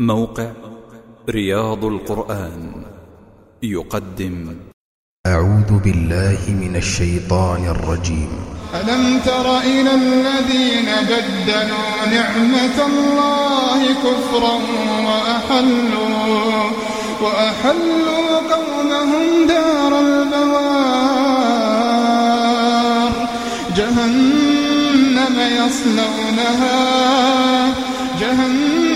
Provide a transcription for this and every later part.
موقع رياض القرآن يقدم. أعوذ بالله من الشيطان الرجيم. ألم تر إلى الذين بدلوا نعمة الله كفرا وأحلوا وأحلوا قومهم دار البوار. جهنم يصلونها جهنم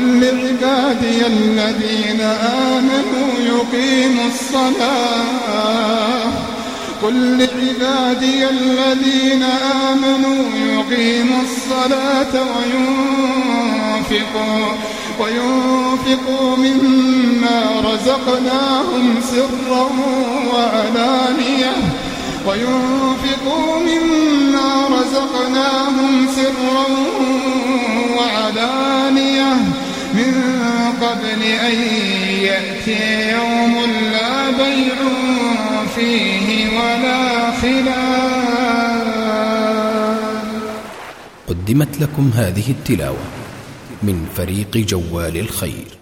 قل لعبادي الذين آمنوا يقيموا الصلاة. قل لعبادي الذين آمنوا يقيموا الصلاة وينفقوا وينفقوا مما رزقناهم سرا وعلانية. وينفقوا مما رزقناهم قبل أن يأتي يوم لا بيع فيه ولا خلال قدمت لكم هذه التلاوة من فريق جوال الخير.